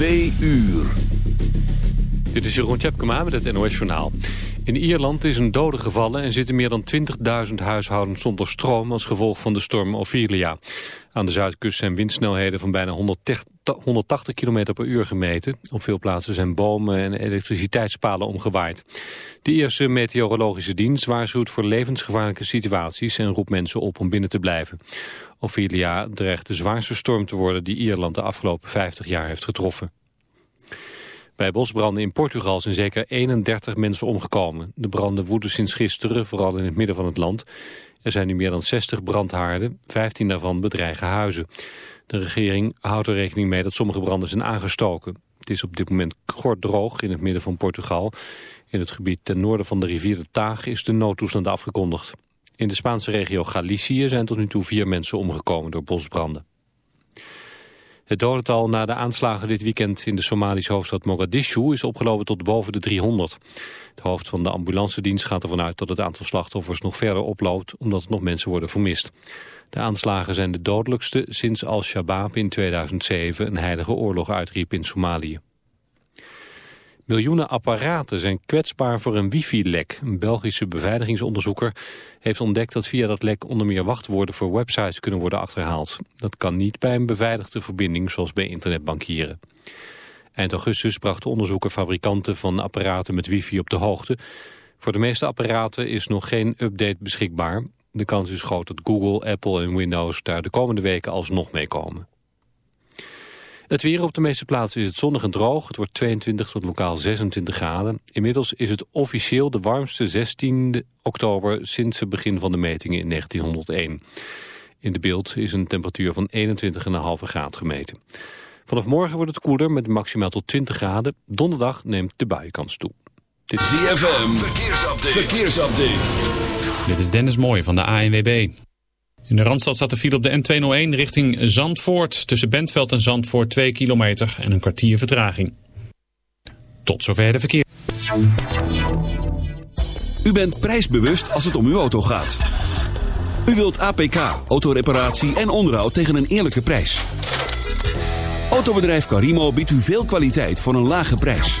2 uur. Dit is Jeroen Tjepkema met het NOS Journaal. In Ierland is een dode gevallen en zitten meer dan 20.000 huishoudens zonder stroom als gevolg van de storm Ophelia. Aan de zuidkust zijn windsnelheden van bijna 180 km per uur gemeten. Op veel plaatsen zijn bomen en elektriciteitspalen omgewaaid. De eerste meteorologische dienst waarschuwt voor levensgevaarlijke situaties en roept mensen op om binnen te blijven. Ophelia dreigt de zwaarste storm te worden die Ierland de afgelopen 50 jaar heeft getroffen. Bij bosbranden in Portugal zijn zeker 31 mensen omgekomen. De branden woeden sinds gisteren, vooral in het midden van het land. Er zijn nu meer dan 60 brandhaarden, 15 daarvan bedreigen huizen. De regering houdt er rekening mee dat sommige branden zijn aangestoken. Het is op dit moment kort droog in het midden van Portugal. In het gebied ten noorden van de rivier de Taag is de noodtoestand afgekondigd. In de Spaanse regio Galicië zijn tot nu toe vier mensen omgekomen door bosbranden. Het dodental na de aanslagen dit weekend in de Somalische hoofdstad Mogadishu is opgelopen tot boven de 300. Het hoofd van de ambulancedienst gaat ervan uit dat het aantal slachtoffers nog verder oploopt omdat er nog mensen worden vermist. De aanslagen zijn de dodelijkste sinds Al-Shabaab in 2007 een heilige oorlog uitriep in Somalië. Miljoenen apparaten zijn kwetsbaar voor een wifi-lek. Een Belgische beveiligingsonderzoeker heeft ontdekt dat via dat lek onder meer wachtwoorden voor websites kunnen worden achterhaald. Dat kan niet bij een beveiligde verbinding zoals bij internetbankieren. Eind augustus bracht de onderzoeker fabrikanten van apparaten met wifi op de hoogte. Voor de meeste apparaten is nog geen update beschikbaar. De kans is groot dat Google, Apple en Windows daar de komende weken alsnog mee komen. Het weer op de meeste plaatsen is het zonnig en droog. Het wordt 22 tot lokaal 26 graden. Inmiddels is het officieel de warmste 16 oktober sinds het begin van de metingen in 1901. In de beeld is een temperatuur van 21,5 graden gemeten. Vanaf morgen wordt het koeler met maximaal tot 20 graden. Donderdag neemt de buienkans toe. Dit is ZFM, verkeersupdate. verkeersupdate. Dit is Dennis Mooij van de ANWB. In de Randstad staat de file op de N201 richting Zandvoort. Tussen Bentveld en Zandvoort 2 kilometer en een kwartier vertraging. Tot zover de verkeer. U bent prijsbewust als het om uw auto gaat. U wilt APK, autoreparatie en onderhoud tegen een eerlijke prijs. Autobedrijf Carimo biedt u veel kwaliteit voor een lage prijs.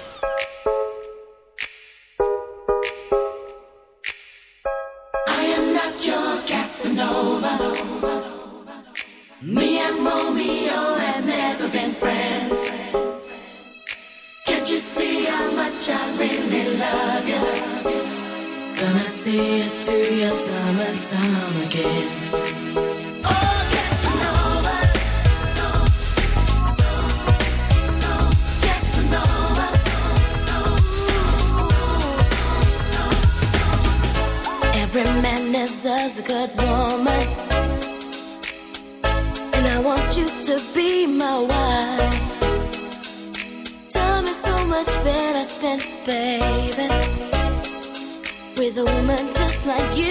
See it through your time and time again. Oh. Every man deserves a good woman. Like you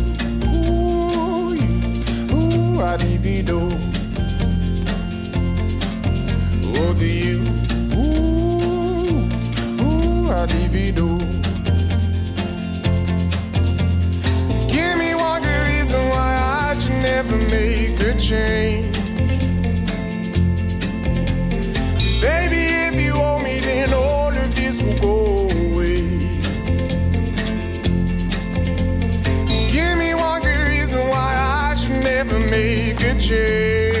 Ooh, you, ooh, I divido. Over you. Ooh, ooh, I divido. Give me one good reason why I should never make a change. Baby, if you owe me, then make a change.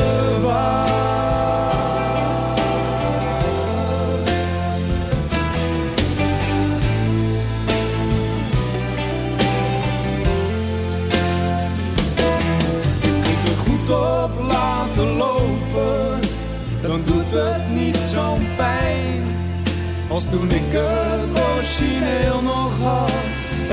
Als toen ik het origineel nog had,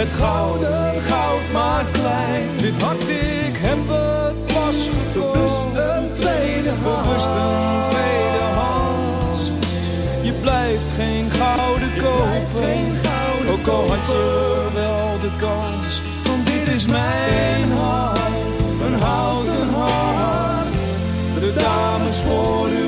het gouden goud maar klein. Dit hart, ik heb het pas gekocht. Bewust een tweede hand. Bewust een tweede hand. Je blijft geen gouden kopen. Ook al had je wel de kans. Want dit is mijn hart, een houten hart. De dames voor u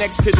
next to the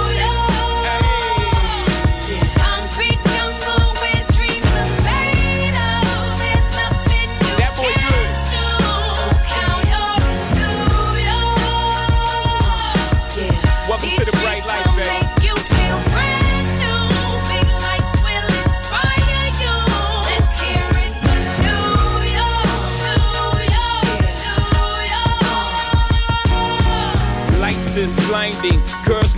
is blinding.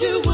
you